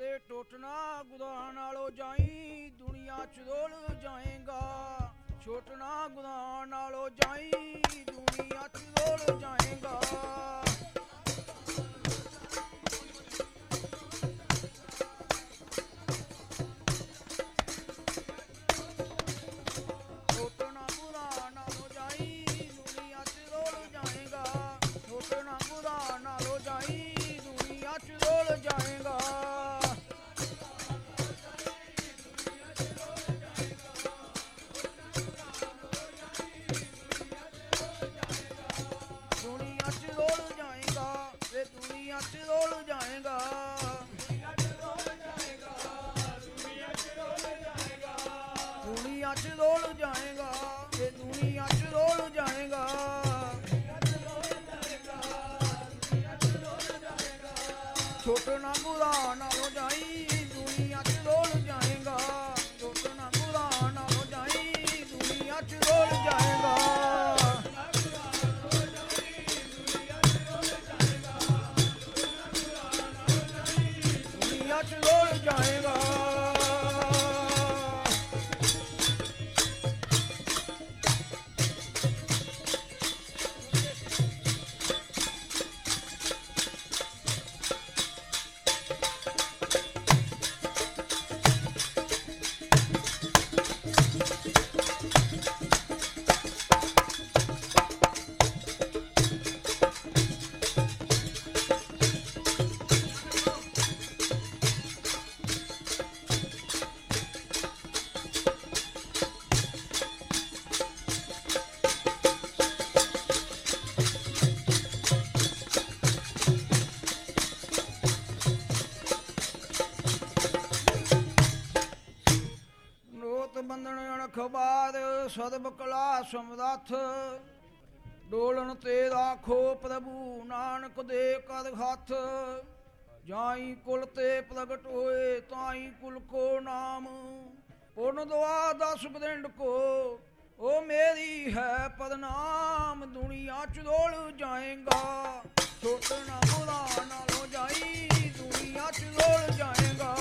ਤੇ ਟੋਟਣਾ ਗੁਦਾ ਨਾਲੋਂ ਜਾਈ, ਦੁਨੀਆ ਚ ਰੋਲ ਜਾਏਗਾ। ਛੋਟਣਾ ਗੁਦਾ ਨਾਲੋਂ ਜਾਈ, ਦੁਨੀਆ ਚ ਰੋਲ ਜਾਏਗਾ। ਦੁਨੀਆ ਚ ਰੋਲ ਜਾਏਗਾ ਤੇ ਦੁਨੀਆ ਚ ਰੋਲ ਜਾਏਗਾ। ਛੋਟੋ ਨਾ ਬੁਰਾ ਨਾ ਹੋ ਜਾਈ ਦੁਨੀਆ ਚ ਰੋਲ ਜਾਏਗਾ। ਛੋਟ ਨਾ ਬੁਰਾ ਨਾ ਹੋ ਜਾਈ ਦੁਨੀਆ ਚ ਰੋਲ ਜਾਏਗਾ। ਦੁਨੀਆ ਚ ਰੋਲ ਜਾਏਗਾ। ਸਦਬ ਕਲਾ ਸਮਰੱਥ ਡੋਲਣ ਤੇ ਰਾਖੋ ਪ੍ਰਭੂ ਨਾਨਕ ਦੇ ਕਰ ਹੱਥ। ਜਾਈ ਕੁਲ ਤੇ ਪ੍ਰਗਟ ਹੋਏ, ਤਾਈ ਕੁਲ ਕੋ ਨਾਮ। ਪੁਰਨ ਦੁਆ ਦਸ ਬਦੰਡ ਕੋ, ਉਹ ਮੇਰੀ ਹੈ ਪਦਨਾਮ ਦੁਨੀਆ ਚ ਰੋਲ ਜਾਏਗਾ, ਛੋਟ ਨਾ ਬੁਲਾ ਨਾਲੋਂ ਜਾਈ। ਦੁਨੀਆ ਚ ਰੋਲ ਜਾਏਗਾ।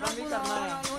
ਸੁਣਾਉਣਾ ਵੀ ਤੇ ਖਤਮ ਵੀ ਕਰਨਾ ਆ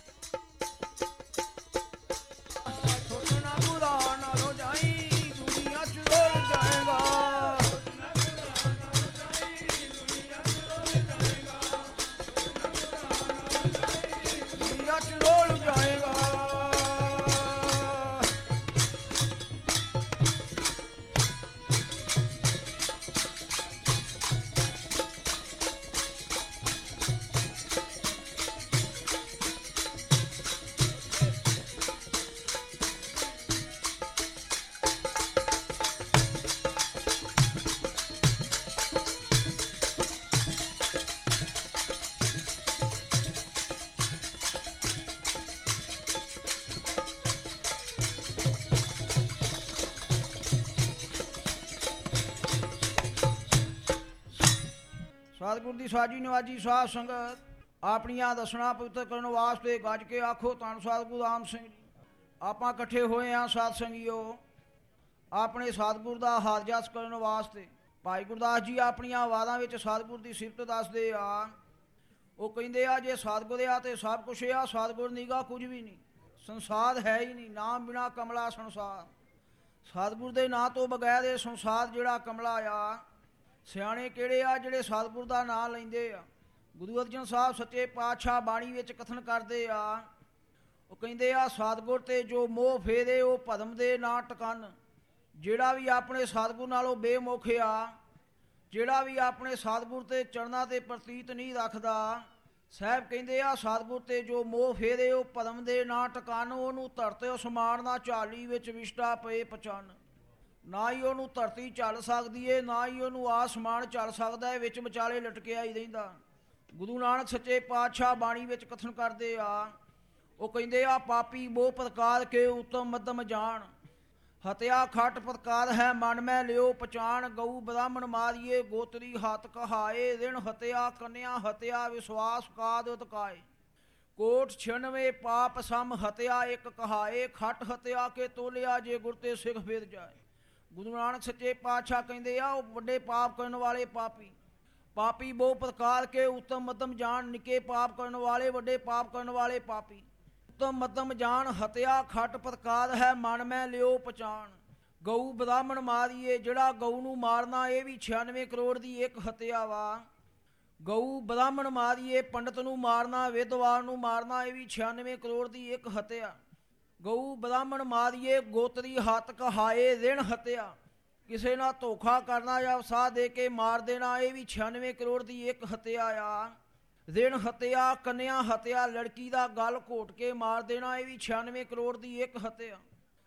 ਸਤਿਗੁਰ ਦੀ ਸਾਜੀ ਨਿਵਾਜੀ ਸਾਧ ਸੰਗਤ, ਆਪਣੀਆਂ ਦਸਣਾ ਪਵਿੱਤਰ ਕਰਨ ਵਾਸਤੇ ਗੱਜ ਕੇ ਆਖੋ ਧੰਨ ਸਤਿਗੁਰੂ ਆਮ ਸਿੰਘ ਜੀ। ਆਪਾਂ ਇਕੱਠੇ ਹੋਏ ਆਂ ਸਾਧ ਸੰਗਿਓ, ਆਪਣੇ ਸਤਿਗੁਰ ਦਾ ਹਾਲ ਕਰਨ ਵਾਸਤੇ। ਭਾਈ ਗੁਰਦਾਸ ਜੀ ਆਪਣੀਆਂ ਆਵਾਜ਼ਾਂ ਵਿੱਚ ਸਤਿਗੁਰ ਦੀ ਸਿਫਤ ਦੱਸਦੇ ਆ। ਉਹ ਕਹਿੰਦੇ ਆ, ਜੇ ਸਤਿਗੁਰ ਆ ਤੇ ਸਭ ਕੁਛ ਆ, ਸਤਿਗੁਰ ਨੀਗਾ ਕੁਝ ਵੀ ਨਹੀਂ। ਸੰਸਾਰ ਹੈ ਹੀ ਨਹੀਂ ਨਾਮ ਬਿਨਾ ਕਮਲਾ ਸੰਸਾਰ। ਸਤਿਗੁਰ ਦੇ ਨਾਂ ਤੋਂ ਬਗੈਰ ਇਹ ਸੰਸਾਰ ਜਿਹੜਾ ਕਮਲਾ ਆ ਸਿਆਣੇ ਕਿਹੜੇ ਆ ਜਿਹੜੇ ਸਤਿਗੁਰ ਦਾ ਨਾਮ ਲੈਂਦੇ ਆ? ਗੁਰੂ ਅਰਜਨ ਸਾਹਿਬ ਸੱਚੇ ਪਾਤਸ਼ਾਹ ਬਾਣੀ ਵਿੱਚ ਕਥਨ ਕਰਦੇ ਆ। ਉਹ ਕਹਿੰਦੇ ਆ, ਸਤਿਗੁਰ ਤੇ ਜੋ ਮੋਹ ਫੇਰੇ, ਉਹ ਭਰਮ ਦੇ ਨਾ ਟਕਨ। ਜਿਹੜਾ ਵੀ ਆਪਣੇ ਸਤਿਗੁਰ ਨਾਲੋਂ ਬੇਮੁਖ ਆ, ਜਿਹੜਾ ਵੀ ਆਪਣੇ ਸਤਿਗੁਰ ਤੇ ਚਰਨਾਂ ਤੇ ਪ੍ਰਤੀਤ ਨਹੀਂ ਰੱਖਦਾ, ਸਾਹਿਬ ਕਹਿੰਦੇ ਆ, ਸਤਿਗੁਰ ਤੇ ਜੋ ਮੋਹ ਫੇਰੇ, ਉਹ ਪਰਮ ਦੇ ਨਾ ਟਿਕਾਣ ਉਹਨੂੰ ਧਰਤੇ ਉਸਮਾਨ ਨਾ ਝਾਲੀ ਵਿੱਚ ਵਿਸ਼ਟਾ ਪਏ ਪਚਨ। ਨਾ ਹੀ ਉਹਨੂੰ ਧਰਤੀ ਚੱਲ ਸਕਦੀ ਏ, ਨਾ ਹੀ ਉਹਨੂੰ ਆਸਮਾਨ ਚੱਲ ਸਕਦਾ ਏ, ਵਿੱਚ ਵਿਚਾਲੇ ਲਟਕਿਆ ਹੀ ਰਹਿੰਦਾ। ਗੁਰੂ ਨਾਨਕ ਸੱਚੇ ਪਾਤਸ਼ਾਹ ਬਾਣੀ ਵਿੱਚ ਕਥਨ ਕਰਦੇ ਆ, ਉਹ ਕਹਿੰਦੇ ਆ, ਪਾਪੀ ਮੋਹ ਪ੍ਰਕਾਰ ਕੇ ਉਤਮ ਮੱਧਮ ਜਾਣ? ਹਤਿਆ ਖਟ ਪ੍ਰਕਾਰ ਹੈ ਮਨ ਮੈਂ ਲਿਓ ਪਛਾਣ, ਗਊ ਬ੍ਰਾਹਮਣ ਮਾਰੀਏ, ਗੋਤਰੀ ਹੱਥ ਕਹਾਏ, ਰਿਣ ਹਤਿਆ ਕੰਨਿਆ ਹਤਿਆ ਵਿਸ਼ਵਾਸ ਕਾਦ ਉਤਕਾਏ? ਕੋਟ 96 ਪਾਪ ਸਮ ਹਤਿਆ ਇੱਕ ਕਹਾਏ, ਖਟ ਹਤਿਆ ਕੇ ਤੋਲਿਆ ਜੇ ਗੁਰ ਤੇ ਸਿੱਖ ਫਿਰ ਜਾਏ। ਗੁਰੂ ਨਾਨਕ ਸੱਚੇ ਪਾਤਸ਼ਾਹ ਕਹਿੰਦੇ ਆ, ਉਹ ਵੱਡੇ ਪਾਪ ਕਰਨ ਵਾਲੇ ਪਾਪੀ। ਪਾਪੀ ਬਹੁ ਪ੍ਰਕਾਰ ਕੇ ਉਤਮ ਮੱਧਮ ਜਾਣ, ਨਿੱਕੇ ਪਾਪ ਕਰਨ ਵਾਲੇ ਵੱਡੇ ਪਾਪ ਕਰਨ ਵਾਲੇ ਪਾਪੀ। ਉਤਮ ਮੱਧਮ ਜਾਣ, ਹਤਿਆ ਖਟ ਪ੍ਰਕਾਰ ਹੈ, ਮਨ ਮੈਂ ਲਿਓ ਪਛਾਣ। ਗਊ ਬ੍ਰਾਹਮਣ ਮਾਰੀਏ, ਜਿਹੜਾ ਗਊ ਨੂੰ ਮਾਰਨਾ, ਇਹ ਵੀ 96 ਕਰੋੜ ਦੀ ਇੱਕ ਹਤਿਆ ਵਾ। ਗਊ ਬ੍ਰਾਹਮਣ ਮਾਰੀਏ, ਪੰਡਤ ਨੂੰ ਮਾਰਨਾ ਵਿਦਵਾਨ ਨੂੰ ਮਾਰਨਾ, ਇਹ ਵੀ 96 ਕਰੋੜ ਦੀ ਇੱਕ ਹਤਿਆ। ਗਊ ਬ੍ਰਾਹਮਣ ਮਾਰੀਏ ਗੋਤਰੀ ਹੱਤ ਕਹਾਏ, ਰਿਣ ਹਤਿਆ। ਕਿਸੇ ਨਾਲ ਧੋਖਾ ਕਰਨਾ ਜਾਂ ਵਸਾ ਦੇ ਕੇ ਮਾਰ ਦੇਣਾ, ਇਹ ਵੀ 96 ਕਰੋੜ ਦੀ ਇੱਕ ਹਤਿਆ ਆ। ਰਿਣ ਹਤਿਆ, ਕੰਨਿਆ ਹਤਿਆ, ਲੜਕੀ ਦਾ ਗਲ ਘੋਟ ਕੇ ਮਾਰ ਦੇਣਾ, ਇਹ ਵੀ 96 ਕਰੋੜ ਦੀ ਇੱਕ ਹਤਿਆ।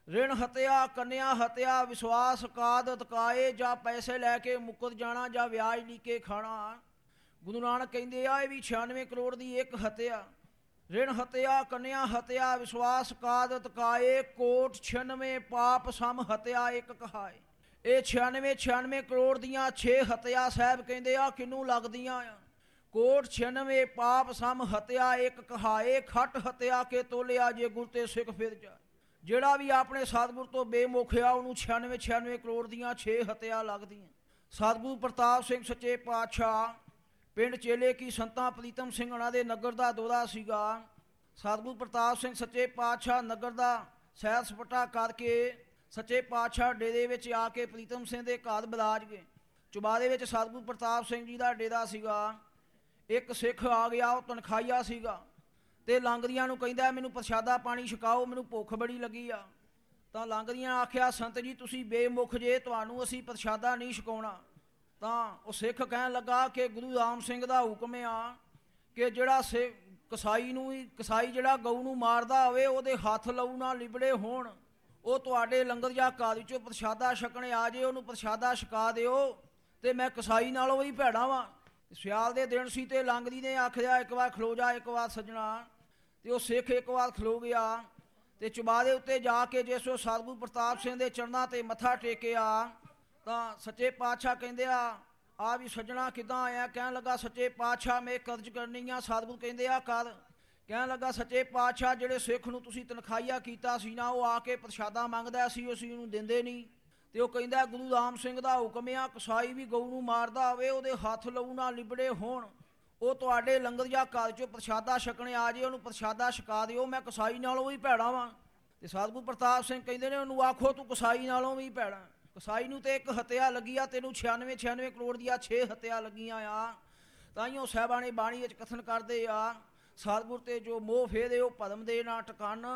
ਰਿਣ ਹਤਿਆ, ਕੰਨਿਆ ਹਤਿਆ, ਵਿਸ਼ਵਾਸ ਕਾਦ ਅਤਕਾਏ ਜਾਂ ਪੈਸੇ ਲੈ ਕੇ ਮੁਕਤ ਜਾਣਾ ਜਾਂ ਵਿਆਜ ਲੀਕੇ ਖਾਣਾ। ਗੁਰੂ ਨਾਨਕ ਕਹਿੰਦੇ ਆ, ਇਹ ਵੀ 96 ਕਰੋੜ ਦੀ ਇੱਕ ਹਤਿਆ। ਰਿਣ ਹਤਿਆ ਕੰਨਿਆ ਹਤਿਆ ਵਿਸ਼ਵਾਸ ਕਾਦ ਅਤਕਾਏ ਕੋਟ 96 ਪਾਪ ਸਮ ਹਤਿਆ ਇੱਕ ਕਹਾਏ। ਇਹ 96 96 ਕਰੋੜ ਦੀਆਂ 6 ਹਤਿਆ ਸਾਹਿਬ ਕਹਿੰਦੇ ਆ, ਕਿਨੂੰ ਲੱਗਦੀਆਂ ਆ? ਕੋਟ 96 ਪਾਪ ਸਮ ਹਤਿਆ ਇੱਕ ਕਹਾਏ, ਖੱਟ ਹਤਿਆ ਕੇ ਤੋਲਿਆ ਜੇ ਗੁਰ ਤੇ ਸਿੱਖ ਫਿਰ ਜਾ ਜਿਹੜਾ ਵੀ ਆਪਣੇ ਸਤਿਗੁਰ ਤੋਂ ਬੇਮੁਖਿਆ ਉਹਨੂੰ 96 96 ਕਰੋੜ ਦੀਆਂ 6 ਹਤਿਆ ਲੱਗਦੀਆਂ। ਸਤਿਗੁਰੂ ਪ੍ਰਤਾਪ ਸਿੰਘ ਸੱਚੇ ਪਾਤਸ਼ਾਹ ਪਿੰਡ ਚੇਲੇ ਕੀ ਸੰਤਾਂ ਪ੍ਰੀਤਮ ਸਿੰਘ ਉਹਨਾਂ ਦੇ ਨਗਰ ਦਾ ਦੌਰਾ ਸੀਗਾ। ਸਤਿਗੁਰੂ ਪ੍ਰਤਾਪ ਸਿੰਘ ਸੱਚੇ ਪਾਤਸ਼ਾਹ ਨਗਰ ਦਾ ਸੈਰ ਸਪਾਟਾ ਕਰਕੇ ਸੱਚੇ ਪਾਤਸ਼ਾਹ ਡੇਰੇ ਵਿੱਚ ਆ ਕੇ ਪ੍ਰੀਤਮ ਸਿੰਘ ਦੇ ਘਰ ਬਿਰਾਜ ਗਏ। ਚੁਬਾਰੇ ਵਿੱਚ ਸਤਿਗੁਰੂ ਪ੍ਰਤਾਪ ਸਿੰਘ ਜੀ ਦਾ ਡੇਰਾ ਸੀਗਾ। ਇੱਕ ਸਿੱਖ ਆ ਗਿਆ, ਉਹ ਤਨਖਾਈਆ ਸੀਗਾ ਤੇ ਲੰਗਰੀਆਂ ਨੂੰ ਕਹਿੰਦਾ, ਮੈਨੂੰ ਪ੍ਰਸ਼ਾਦਾ ਪਾਣੀ ਛਕਾਓ, ਮੈਨੂੰ ਭੁੱਖ ਬੜੀ ਲੱਗੀ ਆ। ਤਾਂ ਲੰਗਰੀਆਂ ਆਖਿਆ, ਸੰਤ ਜੀ, ਤੁਸੀਂ ਬੇਮੁਖ ਜੇ, ਤੁਹਾਨੂੰ ਅਸੀਂ ਪ੍ਰਸ਼ਾਦਾ ਨਹੀਂ ਛਕਾਉਣਾ। ਤਾਂ ਉਹ ਸਿੱਖ ਕਹਿਣ ਲੱਗਾ ਕਿ ਗੁਰੂ ਰਾਮ ਸਿੰਘ ਦਾ ਹੁਕਮ ਆ ਕਿ ਜਿਹੜਾ ਸੇ ਕਸਾਈ ਨੂੰ ਹੀ ਕਸਾਈ ਜਿਹੜਾ ਗਊ ਨੂੰ ਮਾਰਦਾ ਹੋਵੇ, ਉਹਦੇ ਹੱਥ ਲਊ ਨਾ ਲਿਬੜੇ ਹੋਣ। ਉਹ ਤੁਹਾਡੇ ਲੰਗਰ ਜਾਂ ਘਰ ਵਿੱਚੋਂ ਪ੍ਰਸ਼ਾਦਾ ਛਕਣੇ ਆ ਜੇ, ਉਹਨੂੰ ਪ੍ਰਸ਼ਾਦਾ ਛਕਾ ਦਿਓ ਤੇ ਮੈਂ ਕਸਾਈ ਨਾਲੋਂ ਵੀ ਭੈੜਾ ਵਾਂ। ਸਿਆਲ ਦੇ ਦਿਨ ਸੀ ਤੇ ਲੰਗਦੀ ਨੇ ਆਖਿਆ, ਇੱਕ ਵਾਰ ਖਲੋ ਜਾ, ਇੱਕ ਵਾਰ ਸੱਜਣਾ। ਤੇ ਉਹ ਸਿੱਖ ਇੱਕ ਵਾਰ ਖਲੋ ਗਿਆ ਤੇ ਚੁਬਾਰੇ ਉੱਤੇ ਜਾ ਕੇ ਜਿਸ ਉਹ ਸਤਿਗੁਰੂ ਪ੍ਰਤਾਪ ਸਿੰਘ ਦੇ ਚਰਨਾਂ ਤੇ ਮੱਥਾ ਟੇਕਿਆ ਤਾਂ ਸੱਚੇ ਪਾਤਸ਼ਾਹ ਕਹਿੰਦੇ ਆ ਆ ਵੀ ਸੱਜਣਾ ਕਿਦਾਂ ਆਇਆ? ਕਹਿਣ ਲੱਗਾ, ਸੱਚੇ ਪਾਤਸ਼ਾਹ, ਮੈਂ ਕਰਜ਼ ਕਰਨੀ ਆ ਸਤਿਗੁਰੂ ਕਹਿੰਦੇ ਆ, ਕਰ। ਕਹਿਣ ਲੱਗਾ, ਸੱਚੇ ਪਾਤਸ਼ਾਹ, ਜਿਹੜੇ ਸਿੱਖ ਨੂੰ ਤੁਸੀਂ ਤਨਖਾਈਆ ਕੀਤਾ ਸੀ ਨਾ, ਉਹ ਆ ਕੇ ਪ੍ਰਸ਼ਾਦਾ ਮੰਗਦਾ ਸੀ ਅਸੀਂ ਉਹਨੂੰ ਦਿੰਦੇ ਨਹੀਂ। ਤੇ ਉਹ ਕਹਿੰਦਾ, ਗੁਰੂ ਰਾਮ ਸਿੰਘ ਦਾ ਹੁਕਮ ਆ, ਕਸਾਈ ਵੀ ਗਊ ਨੂੰ ਮਾਰਦਾ ਹੋਵੇ, ਉਹਦੇ ਹੱਥ ਲਊ ਨਾ ਲਿਬੜੇ ਹੋਣ। ਉਹ ਤੁਹਾਡੇ ਲੰਗਰ ਜਾਂ ਘਰ ਚੋਂ ਪ੍ਰਸ਼ਾਦਾ ਛਕਣੇ ਆ ਜੇ, ਉਹਨੂੰ ਪ੍ਰਸ਼ਾਦਾ ਛਕਾ ਦਿਓ, ਮੈਂ ਕਸਾਈ ਨਾਲੋਂ ਵੀ ਭੈੜਾ ਵਾਂ। ਤੇ ਸਤਿਗੁਰੂ ਪ੍ਰਤਾਪ ਸਿੰਘ ਕਹਿੰਦੇ ਨੇ, ਉਹਨੂੰ ਆਖੋ, ਤੂੰ ਕਸਾਈ ਨਾਲੋਂ ਵੀ ਭੈੜਾ। ਕਸਾਈ ਨੂੰ ਤੇ ਇੱਕ ਹਤਿਆ ਲੱਗੀ ਆ, ਤੈਨੂੰ 96 96 ਕਰੋੜ ਦੀਆਂ 6 ਹਤਿਆ ਲੱਗੀਆਂ ਆ। ਤਾਈਓ ਸਾਹਿਬਾਂ ਨੇ ਬਾਣੀ ਵਿੱਚ ਕਥਨ ਕਰਦੇ ਆ ਸਤਿਗੁਰ ਤੇ ਜੋ ਮੋਹ ਫੇਰੇ ਉਹ ਪਦਮ ਦੇ ਨਾ ਟਿਕਾਣ,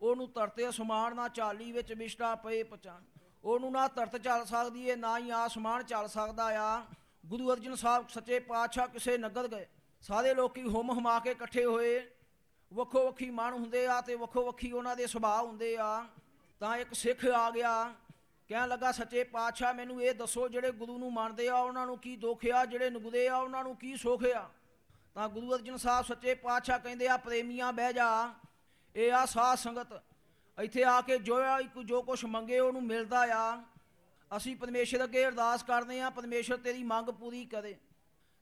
ਉਹਨੂੰ ਧਰਤੇ ਅਸਮਾਨ ਨਾ ਚਾਲੀ ਵਿੱਚ ਵਿਸ਼ਟਾ ਪਏ ਪਚਾਨ ਉਹਨੂੰ ਨਾ ਧਰਤ ਚੱਲ ਸਕਦੀ ਏ, ਨਾ ਹੀ ਆਸਮਾਨ ਚੱਲ ਸਕਦਾ ਆ। ਗੁਰੂ ਅਰਜਨ ਸਾਹਿਬ ਸੱਚੇ ਪਾਤਸ਼ਾਹ ਕਿਸੇ ਨਗਰ ਗਏ, ਸਾਰੇ ਲੋਕੀ ਹੁਮ ਹਮਾ ਕੇ ਇਕੱਠੇ ਹੋਏ। ਵੱਖੋ ਵੱਖੀ ਮਨ ਹੁੰਦੇ ਆ ਤੇ ਵੱਖੋ ਵੱਖੀ ਉਹਨਾਂ ਦੇ ਸੁਭਾਅ ਹੁੰਦੇ ਆ। ਤਾਂ ਇੱਕ ਸਿੱਖ ਆ ਗਿਆ ਕਹਿਣ ਲੱਗਾ, ਸੱਚੇ ਪਾਤਸ਼ਾਹ, ਮੈਨੂੰ ਇਹ ਦੱਸੋ, ਜਿਹੜੇ ਗੁਰੂ ਨੂੰ ਮੰਨਦੇ ਆ, ਉਹਨਾਂ ਨੂੰ ਕੀ ਦੁੱਖ ਆ? ਜਿਹੜੇ ਨਗੁਦੇ ਆ, ਉਹਨਾਂ ਨੂੰ ਕੀ ਸੁੱਖ ਆ? ਤਾਂ ਗੁਰੂ ਅਰਜਨ ਸਾਹਿਬ ਸੱਚੇ ਪਾਤਸ਼ਾਹ ਕਹਿੰਦੇ ਆ, ਪ੍ਰੇਮੀਆਂ, ਬਹਿ ਜਾ। ਇਹ ਆ ਸਾਧ ਸੰਗਤ। ਇੱਥੇ ਆ ਕੇ ਜੋ ਜੋ ਕੁਝ ਮੰਗੇ, ਉਹਨੂੰ ਮਿਲਦਾ ਆ। ਅਸੀਂ ਪਰਮੇਸ਼ਰ ਅੱਗੇ ਅਰਦਾਸ ਕਰਦੇ ਆ, ਪਰਮੇਸ਼ਰ ਤੇਰੀ ਮੰਗ ਪੂਰੀ ਕਰੇ।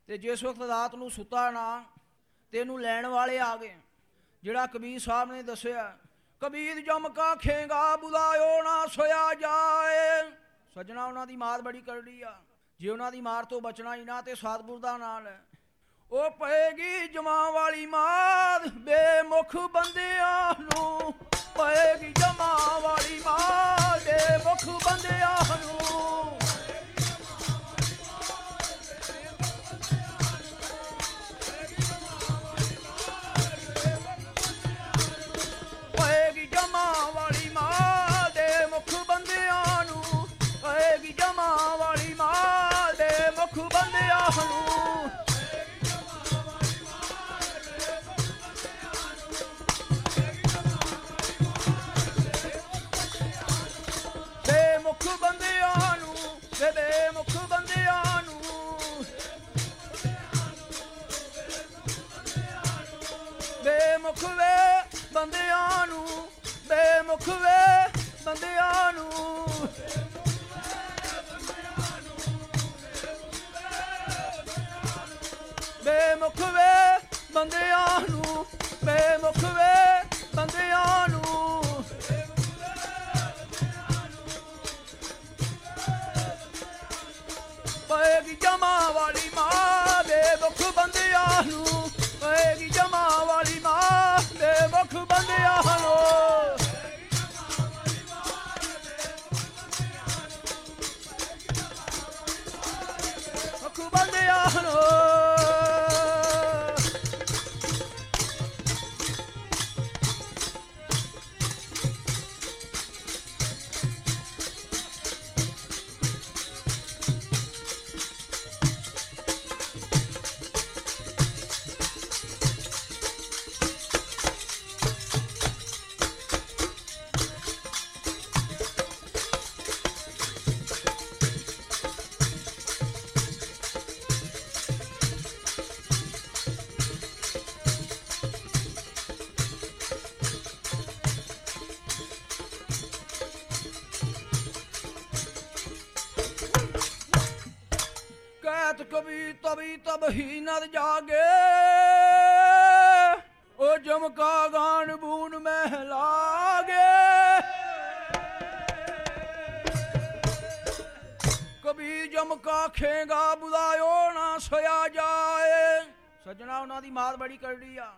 ਤੇ ਜਿਸ ਵਕਤ ਰਾਤ ਨੂੰ ਸੁੱਤਾ ਨਾ ਤੈਨੂੰ ਲੈਣ ਵਾਲੇ ਆ ਗਏ। ਜਿਹੜਾ ਕਬੀਰ ਸਾਹਿਬ ਨੇ ਦੱਸਿਆ ਕਬੀਰ ਜਮ ਕਾ ਖੇਗਾ ਬੁਲਾਇਓ ਨਾ ਸੋਇਆ ਜਾਏ। ਸੱਜਣਾ ਉਹਨਾਂ ਦੀ ਮਾਰ ਬੜੀ ਕਰੜੀ ਆ। ਜੇ ਉਹਨਾਂ ਦੀ ਮਾਰ ਤੋਂ ਬਚਣਾ ਹੀ ਨਾ ਤੇ ਸਤਿਗੁਰ ਦਾ ਨਾਮ ਹੈ ਉਹ ਪਏਗੀ ਜਮਾ ਵਾਲੀ ਮਾਰ, ਬੇਮੁਖ ਬੰਦਿਆਂ ਨੂੰ। ਪਏਗੀ ਜਮਾ ਵਾਲੀ ਮਾਰ, ਬੇਮੁਖ ਬੰਦਿਆਂ ਨੂੰ। ਬੰਦਿਆਂ ਨੂੰ ਬੇਮੁਖ ਵੇ, ਬੰਦਿਆਂ ਨੂੰ। ਬੇਮੁਖ ਵੇ, ਬੰਦਿਆਂ ਨੂੰ, ਬੇਮੁਖ ਵੇ, ਬੰਦਿਆਂ ਨੂੰ। ਪਏਗੀ ਜਮਾ ਵਾਲੀ ਮਾਂ ਦੇ ਮੁਖ ਬੰਦਿਆਂ ਨੂੰ, ਪਏਗੀ يا ਕਵੀ ਤਬ ਹੀ ਨਰ ਜਾਗੇ। ਉਹ ਜਮਕਾ ਗਾਨ ਬੂਨ ਮਹਿ ਲਾਗੇ ਕਵੀ ਜਮਕਾ ਖੇਗਾ ਬੁਲਾਇਓ ਨਾ ਸੋਇਆ ਜਾਏ। ਸੱਜਣਾ, ਉਹਨਾਂ ਦੀ ਮਾਤ ਬੜੀ ਕਰੜੀ ਆ।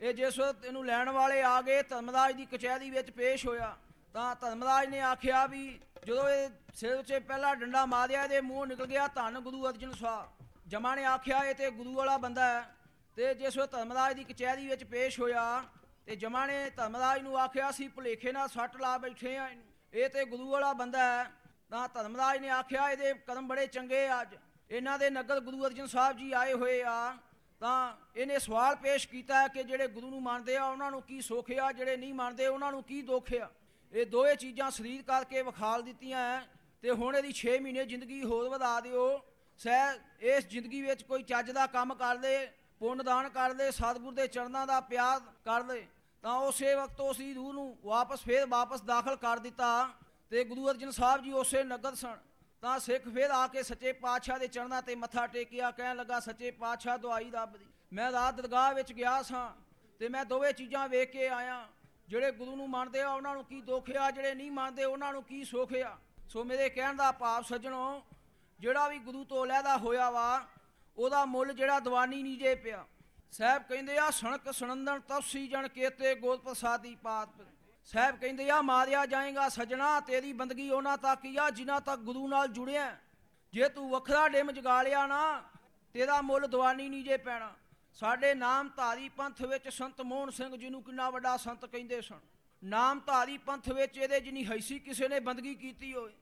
ਇਹ ਜਿਸ ਵਕਤ ਇਹਨੂੰ ਲੈਣ ਵਾਲੇ ਆ ਗਏ, ਧਰਮਰਾਜ ਦੀ ਕਚਹਿਰੀ ਵਿੱਚ ਪੇਸ਼ ਹੋਇਆ, ਤਾਂ ਧਰਮਰਾਜ ਨੇ ਆਖਿਆ ਵੀ ਜਦੋਂ ਇਹ ਸਿਰ 'ਚ ਪਹਿਲਾ ਡੰਡਾ ਮਾਰਿਆ, ਇਹਦੇ ਮੂੰਹ ਨਿਕਲ ਗਿਆ ਧੰਨ ਗੁਰੂ ਅਰਜਨ ਸਾਹਿਬ ਜਮਾ ਨੇ ਆਖਿਆ, ਇਹ ਤੇ ਗੁਰੂ ਵਾਲਾ ਬੰਦਾ ਹੈ। ਤੇ ਜਿਸ ਵਕਤ ਧਰਮਰਾਜ ਦੀ ਕਚਹਿਰੀ ਵਿੱਚ ਪੇਸ਼ ਹੋਇਆ, ਤੇ ਜਮਾ ਨੇ ਧਰਮਰਾਜ ਨੂੰ ਆਖਿਆ ਸੀ, ਭੁਲੇਖੇ ਨਾਲ ਸੱਟ ਲਾ ਬੈਠੇ ਆ ਇਹ ਤੇ ਗੁਰੂ ਵਾਲਾ ਬੰਦਾ ਹੈ। ਤਾਂ ਧਰਮਰਾਜ ਨੇ ਆਖਿਆ, ਇਹਦੇ ਕਦਮ ਬੜੇ ਚੰਗੇ ਆ ਅੱਜ। ਇਹਨਾਂ ਦੇ ਨਗਰ ਗੁਰੂ ਅਰਜਨ ਸਾਹਿਬ ਜੀ ਆਏ ਹੋਏ ਆ। ਤਾਂ ਇਹਨੇ ਸਵਾਲ ਪੇਸ਼ ਕੀਤਾ ਕਿ ਜਿਹੜੇ ਗੁਰੂ ਨੂੰ ਮੰਨਦੇ ਆ, ਉਹਨਾਂ ਨੂੰ ਕੀ ਸੁੱਖ ਆ? ਜਿਹੜੇ ਨਹੀਂ ਮੰਨਦੇ, ਉਹਨਾਂ ਨੂੰ ਕੀ ਦੁੱਖ ਆ? ਇਹ ਦੋਏ ਚੀਜ਼ਾਂ ਸਰੀਰ ਕਰਕੇ ਵਿਖਾਲ ਦਿੱਤੀਆਂ ਹੈ। ਤੇ ਹੁਣ ਇਹਦੀ 6 ਮਹੀਨੇ ਜ਼ਿੰਦਗੀ ਹੋਰ ਵਧਾ ਦਿਓ। ਸਹਿ, ਇਸ ਜ਼ਿੰਦਗੀ ਵਿੱਚ ਕੋਈ ਚੱਜ ਦਾ ਕੰਮ ਕਰ ਦੇ ਪੁੰਨ ਦਾਨ ਕਰ ਦੇ ਸਤਿਗੁਰ ਦੇ ਚਰਨਾਂ ਦਾ ਪਿਆਰ ਕਰ ਦੇ ਤਾਂ ਉਸੇ ਵਕਤ ਉਸਦੀ ਰੂਹ ਨੂੰ ਵਾਪਸ ਫੇਰ ਵਾਪਸ ਦਾਖਲ ਕਰ ਦਿੱਤਾ ਤੇ ਗੁਰੂ ਅਰਜਨ ਸਾਹਿਬ ਜੀ ਉਸੇ ਨਗਰ ਸਨ। ਤਾਂ ਸਿੱਖ ਫੇਰ ਆ ਕੇ ਸੱਚੇ ਪਾਤਸ਼ਾਹ ਦੇ ਚਰਨਾਂ ਤੇ ਮੱਥਾ ਟੇਕਿਆ, ਕਹਿਣ ਲੱਗਾ, ਸੱਚੇ ਪਾਤਸ਼ਾਹ, ਦੁਆਈ ਰੱਬ ਦੀ। ਮੈਂ ਰਾਤ ਦਰਗਾਹ ਵਿੱਚ ਗਿਆ ਸਾਂ ਤੇ ਮੈਂ ਦੋਵੇਂ ਚੀਜ਼ਾਂ ਵੇਖ ਕੇ ਆਇਆ। ਜਿਹੜੇ ਗੁਰੂ ਨੂੰ ਮੰਨਦੇ ਆ, ਉਹਨਾਂ ਨੂੰ ਕੀ ਦੁੱਖ ਆ, ਜਿਹੜੇ ਨਹੀਂ ਮੰਨਦੇ, ਉਹਨਾਂ ਨੂੰ ਕੀ ਸੁੱਖ ਆ? ਸੋ ਮੇਰੇ ਕਹਿਣ ਦਾ ਭਾਵ, ਸੱਜਣੋ ਜਿਹੜਾ ਵੀ ਗੁਰੂ ਤੋਂ ਲੈਦਾ ਹੋਇਆ ਵਾ, ਉਹਦਾ ਮੁੱਲ ਜਿਹੜਾ ਦਵਾਨੀ ਨਹੀਂ ਜੇ ਪਿਆ। ਸਾਹਿਬ ਕਹਿੰਦੇ ਆ, ਸਣਕ ਸੁਨੰਦਨ ਤਪਸੀ ਜਣ ਕੇਤੇ ਗੋਦ ਪ੍ਰਸਾਦੀ ਪਾਤ ਸਾਹਿਬ ਕਹਿੰਦੇ ਆ, ਮਾਰਿਆ ਜਾਏਗਾ ਸਜਣਾ, ਤੇਰੀ ਬੰਦਗੀ ਉਹਨਾਂ ਤੱਕ ਹੀ ਆ, ਜਿਨ੍ਹਾਂ ਤੱਕ ਗੁਰੂ ਨਾਲ ਜੁੜਿਆ। ਜੇ ਤੂੰ ਵੱਖਰਾ ਡਿਮ ਜਗਾ ਲਿਆ ਨਾ, ਤੇਰਾ ਮੁੱਲ ਦੀਵਾਨੀ ਨਹੀਂ ਜੇ ਪੈਣਾ। ਸਾਡੇ ਨਾਮ ਧਾਰੀ ਪੰਥ ਵਿੱਚ ਸੰਤ ਮੋਹਨ ਸਿੰਘ ਜੀ ਨੂੰ ਕਿੰਨਾ ਵੱਡਾ ਸੰਤ ਕਹਿੰਦੇ ਸਨ। ਨਾਮ ਧਾਰੀ ਪੰਥ ਵਿੱਚ ਇਹਦੇ ਜਿੰਨੀ ਹੈਸੀ ਕਿਸੇ ਨੇ ਬੰਦਗੀ ਕੀਤੀ ਹੋਏ